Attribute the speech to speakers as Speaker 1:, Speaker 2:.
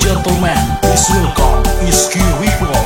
Speaker 1: gentlemen, this will come is Iski Rico.